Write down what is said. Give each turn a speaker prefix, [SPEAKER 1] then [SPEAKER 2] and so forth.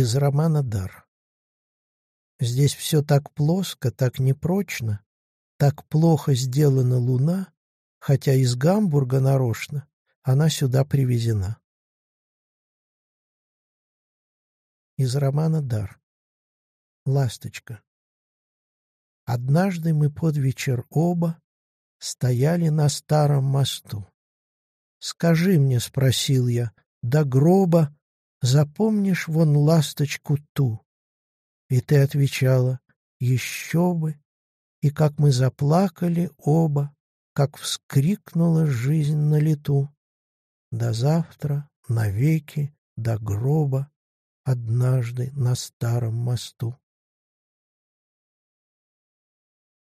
[SPEAKER 1] Из романа «Дар». Здесь все так плоско, так непрочно, так плохо сделана луна, хотя из Гамбурга нарочно она сюда привезена. Из романа «Дар». Ласточка. Однажды мы под вечер оба стояли на старом мосту. «Скажи мне, — спросил я, — до гроба запомнишь вон ласточку ту?» И ты отвечала, «Еще бы!» И как мы заплакали оба, как вскрикнула жизнь на лету. До завтра, навеки, до гроба, однажды на старом мосту.